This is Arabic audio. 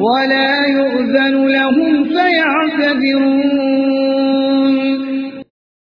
ولا يؤذن لهم فيعتذرون.